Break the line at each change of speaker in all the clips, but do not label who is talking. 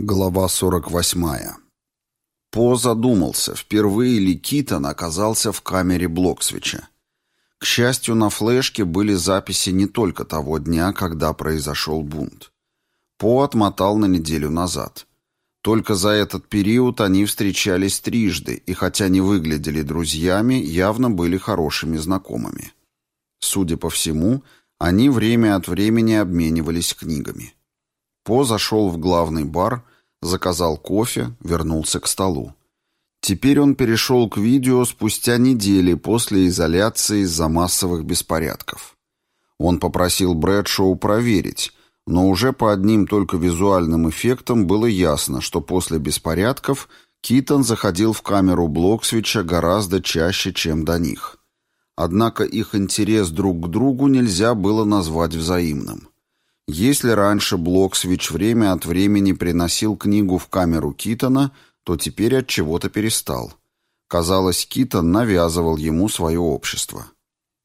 Глава 48. По задумался, впервые ли Китон оказался в камере Блоксвича. К счастью, на флешке были записи не только того дня, когда произошел бунт. По отмотал на неделю назад. Только за этот период они встречались трижды, и хотя не выглядели друзьями, явно были хорошими знакомыми. Судя по всему, они время от времени обменивались книгами. По зашел в главный бар, заказал кофе, вернулся к столу. Теперь он перешел к видео спустя недели после изоляции из-за массовых беспорядков. Он попросил Брэдшоу проверить, но уже по одним только визуальным эффектам было ясно, что после беспорядков Китон заходил в камеру Блоксвича гораздо чаще, чем до них. Однако их интерес друг к другу нельзя было назвать взаимным. Если раньше Блоксвич время от времени приносил книгу в камеру Китона, то теперь от чего-то перестал. Казалось, Китон навязывал ему свое общество.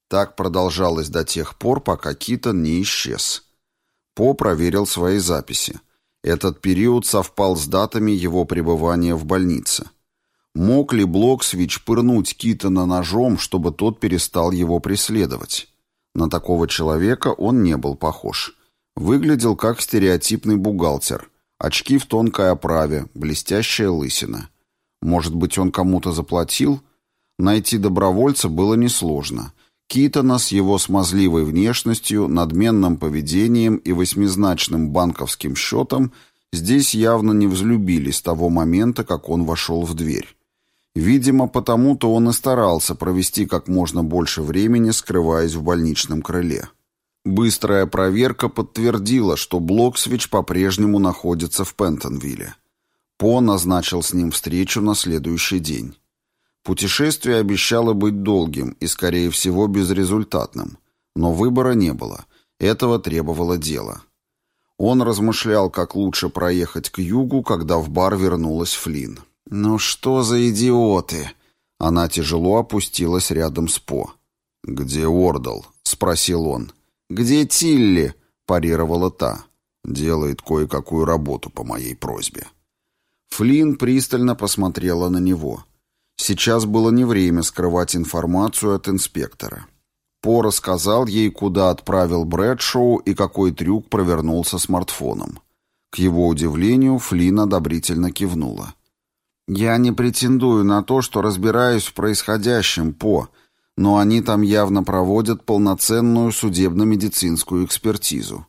Так продолжалось до тех пор, пока Китон не исчез. По проверил свои записи. Этот период совпал с датами его пребывания в больнице. Мог ли Блоксвич пырнуть Китона ножом, чтобы тот перестал его преследовать? На такого человека он не был похож. Выглядел как стереотипный бухгалтер. Очки в тонкой оправе, блестящая лысина. Может быть, он кому-то заплатил? Найти добровольца было несложно. Китона с его смазливой внешностью, надменным поведением и восьмизначным банковским счетом здесь явно не взлюбили с того момента, как он вошел в дверь. Видимо, потому-то он и старался провести как можно больше времени, скрываясь в больничном крыле. Быстрая проверка подтвердила, что Блоксвич по-прежнему находится в Пентонвилле. По назначил с ним встречу на следующий день. Путешествие обещало быть долгим и, скорее всего, безрезультатным. Но выбора не было. Этого требовало дело. Он размышлял, как лучше проехать к югу, когда в бар вернулась Флинн. «Ну что за идиоты?» Она тяжело опустилась рядом с По. «Где Уордл?» — спросил он. «Где Тилли?» – парировала та. «Делает кое-какую работу по моей просьбе». Флинн пристально посмотрела на него. Сейчас было не время скрывать информацию от инспектора. По рассказал ей, куда отправил Брэдшоу и какой трюк провернул со смартфоном. К его удивлению, Флинн одобрительно кивнула. «Я не претендую на то, что разбираюсь в происходящем, По», но они там явно проводят полноценную судебно-медицинскую экспертизу.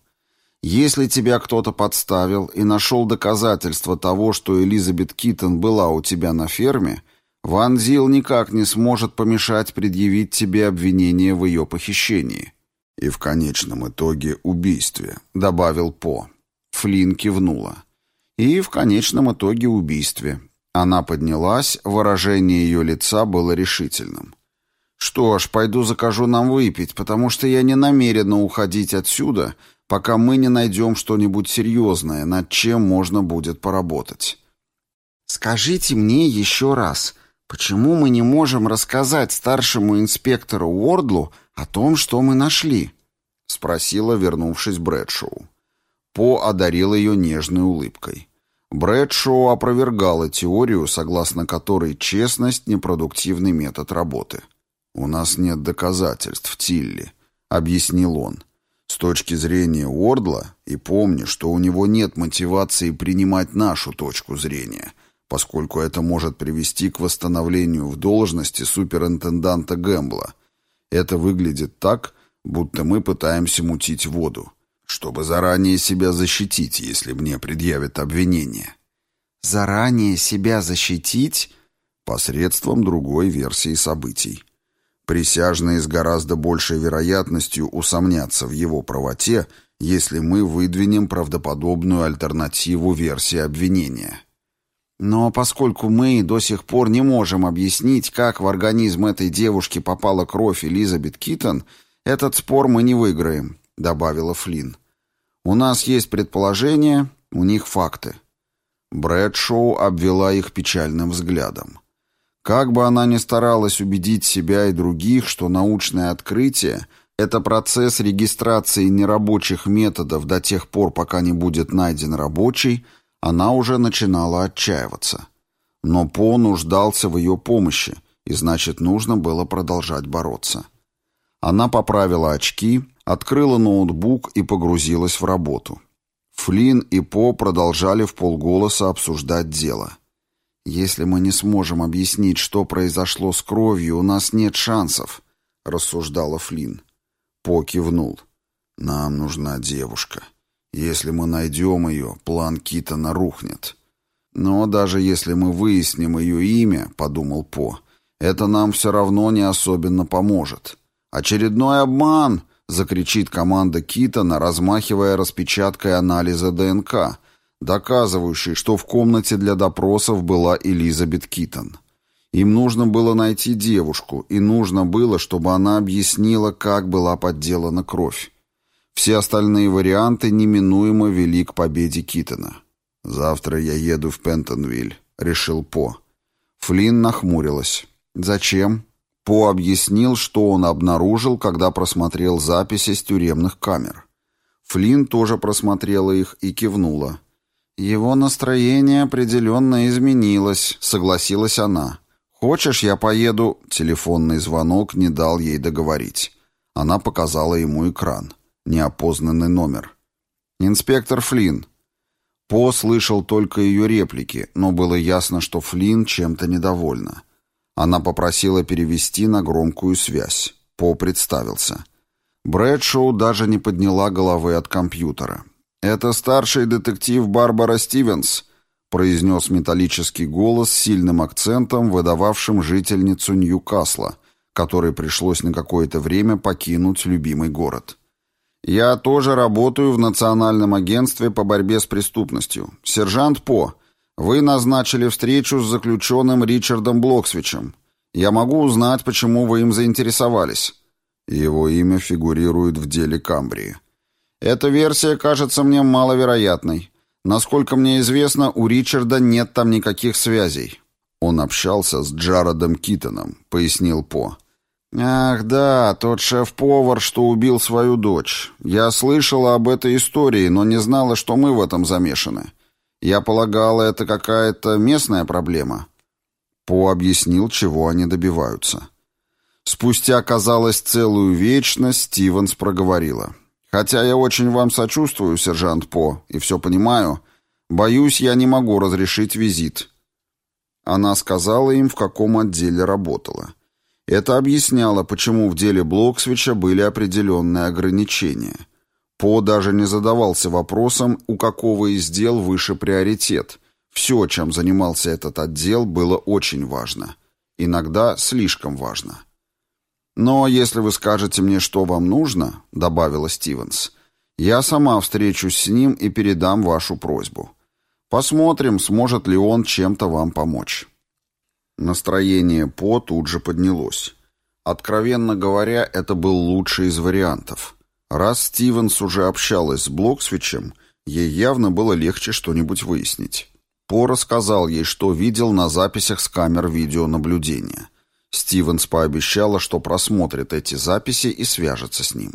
Если тебя кто-то подставил и нашел доказательства того, что Элизабет Киттон была у тебя на ферме, Ван Зил никак не сможет помешать предъявить тебе обвинение в ее похищении. И в конечном итоге убийстве, добавил По. Флин кивнула. И в конечном итоге убийстве. Она поднялась, выражение ее лица было решительным. «Что ж, пойду закажу нам выпить, потому что я не намерена уходить отсюда, пока мы не найдем что-нибудь серьезное, над чем можно будет поработать». «Скажите мне еще раз, почему мы не можем рассказать старшему инспектору Уордлу о том, что мы нашли?» — спросила, вернувшись Брэдшоу. По одарил ее нежной улыбкой. Брэдшоу опровергала теорию, согласно которой честность — непродуктивный метод работы. «У нас нет доказательств, Тилли», — объяснил он. «С точки зрения Уордла, и помни, что у него нет мотивации принимать нашу точку зрения, поскольку это может привести к восстановлению в должности суперинтенданта Гэмбла. Это выглядит так, будто мы пытаемся мутить воду, чтобы заранее себя защитить, если мне предъявят обвинение». «Заранее себя защитить?» посредством другой версии событий. Присяжные с гораздо большей вероятностью усомнятся в его правоте, если мы выдвинем правдоподобную альтернативу версии обвинения. Но поскольку мы до сих пор не можем объяснить, как в организм этой девушки попала кровь Элизабет Китон, этот спор мы не выиграем, добавила Флинн. У нас есть предположения, у них факты. Брэдшоу обвела их печальным взглядом. Как бы она ни старалась убедить себя и других, что научное открытие — это процесс регистрации нерабочих методов до тех пор, пока не будет найден рабочий, Она уже начинала отчаиваться. Но По нуждался в ее помощи, и значит, нужно было продолжать бороться. Она поправила очки, открыла ноутбук и погрузилась в работу. Флинн и По продолжали в полголоса обсуждать дело. «Если мы не сможем объяснить, что произошло с кровью, у нас нет шансов», — рассуждала Флинн. По кивнул. «Нам нужна девушка. Если мы найдем ее, план Китона рухнет». «Но даже если мы выясним ее имя», — подумал По, — «это нам все равно не особенно поможет». «Очередной обман!» — закричит команда Китона, размахивая распечаткой анализа ДНК, доказывающей, что в комнате для допросов была Элизабет Китон. Им нужно было найти девушку, и нужно было, чтобы она объяснила, как была подделана кровь. Все остальные варианты неминуемо вели к победе Китона. «Завтра я еду в Пентонвиль», — решил По. Флинн нахмурилась. «Зачем?» По объяснил, что он обнаружил, когда просмотрел записи с тюремных камер. Флинн тоже просмотрела их и кивнула. «Его настроение определенно изменилось», — согласилась она. «Хочешь, я поеду?» Телефонный звонок не дал ей договорить. Она показала ему экран. Неопознанный номер. «Инспектор Флинн». По слышал только ее реплики, но было ясно, что Флинн чем-то недовольна. Она попросила перевести на громкую связь. По представился. Брэдшоу даже не подняла головы от компьютера. «Это старший детектив Барбара Стивенс», произнес металлический голос с сильным акцентом, выдававшим жительницу Ньюкасла, которой пришлось на какое-то время покинуть любимый город. «Я тоже работаю в Национальном агентстве по борьбе с преступностью. Сержант По, вы назначили встречу с заключенным Ричардом Блоксвичем. Я могу узнать, почему вы им заинтересовались». Его имя фигурирует в деле Камбрии. Эта версия кажется мне маловероятной. Насколько мне известно, у Ричарда нет там никаких связей. Он общался с Джаредом Китоном, пояснил По. Ах, да, тот шеф-повар, что убил свою дочь. Я слышала об этой истории, но не знала, что мы в этом замешаны. Я полагала, это какая-то местная проблема. По объяснил, чего они добиваются. Спустя, казалось, целую вечность Стивенс проговорила. Хотя я очень вам сочувствую, сержант По, и все понимаю, боюсь, я не могу разрешить визит». Она сказала им, в каком отделе работала. Это объясняло, почему в деле Блоксвича были определенные ограничения. По даже не задавался вопросом, у какого из дел выше приоритет. Все, чем занимался этот отдел, было очень важно. Иногда слишком важно. «Но если вы скажете мне, что вам нужно», — добавила Стивенс, — «я сама встречусь с ним и передам вашу просьбу. Посмотрим, сможет ли он чем-то вам помочь». Настроение По тут же поднялось. Откровенно говоря, это был лучший из вариантов. Раз Стивенс уже общалась с Блоксвичем, ей явно было легче что-нибудь выяснить. По рассказал ей, что видел на записях с камер видеонаблюдения — Стивенс пообещала, что просмотрит эти записи и свяжется с ним.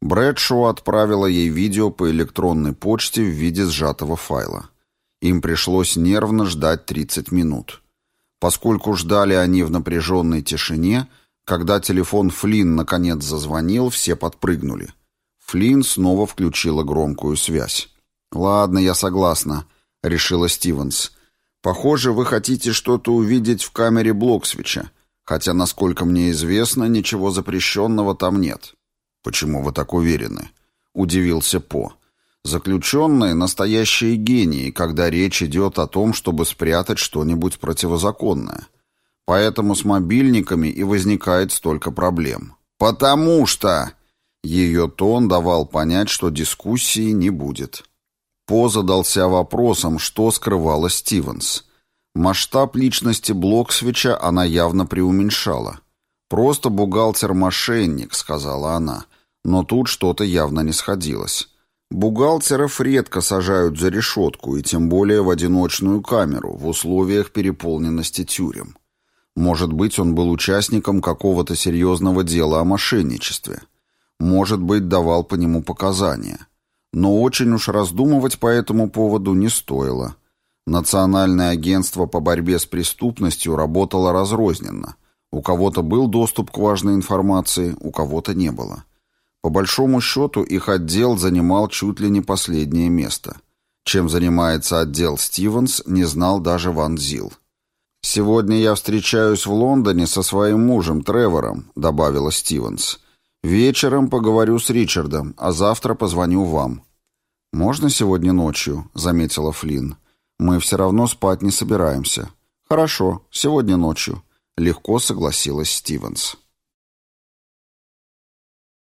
Брэдшоу отправила ей видео по электронной почте в виде сжатого файла. Им пришлось нервно ждать 30 минут. Поскольку ждали они в напряженной тишине, когда телефон Флинн наконец зазвонил, все подпрыгнули. Флинн снова включила громкую связь. «Ладно, я согласна», — решила Стивенс. «Похоже, вы хотите что-то увидеть в камере Блоксвича хотя, насколько мне известно, ничего запрещенного там нет. Почему вы так уверены? Удивился По. Заключенные — настоящие гении, когда речь идет о том, чтобы спрятать что-нибудь противозаконное. Поэтому с мобильниками и возникает столько проблем. «Потому что...» Ее тон давал понять, что дискуссии не будет. По задался вопросом, что скрывала Стивенс. Масштаб личности Блоксвича она явно преуменьшала. «Просто бухгалтер-мошенник», — сказала она. Но тут что-то явно не сходилось. Бухгалтеров редко сажают за решетку, и тем более в одиночную камеру, в условиях переполненности тюрем. Может быть, он был участником какого-то серьезного дела о мошенничестве. Может быть, давал по нему показания. Но очень уж раздумывать по этому поводу не стоило. Национальное агентство по борьбе с преступностью работало разрозненно. У кого-то был доступ к важной информации, у кого-то не было. По большому счету их отдел занимал чуть ли не последнее место. Чем занимается отдел Стивенс, не знал даже Ван Зил. «Сегодня я встречаюсь в Лондоне со своим мужем Тревором», — добавила Стивенс. «Вечером поговорю с Ричардом, а завтра позвоню вам». «Можно сегодня ночью?» — заметила Флинн. «Мы все равно спать не собираемся». «Хорошо, сегодня ночью», — легко согласилась Стивенс.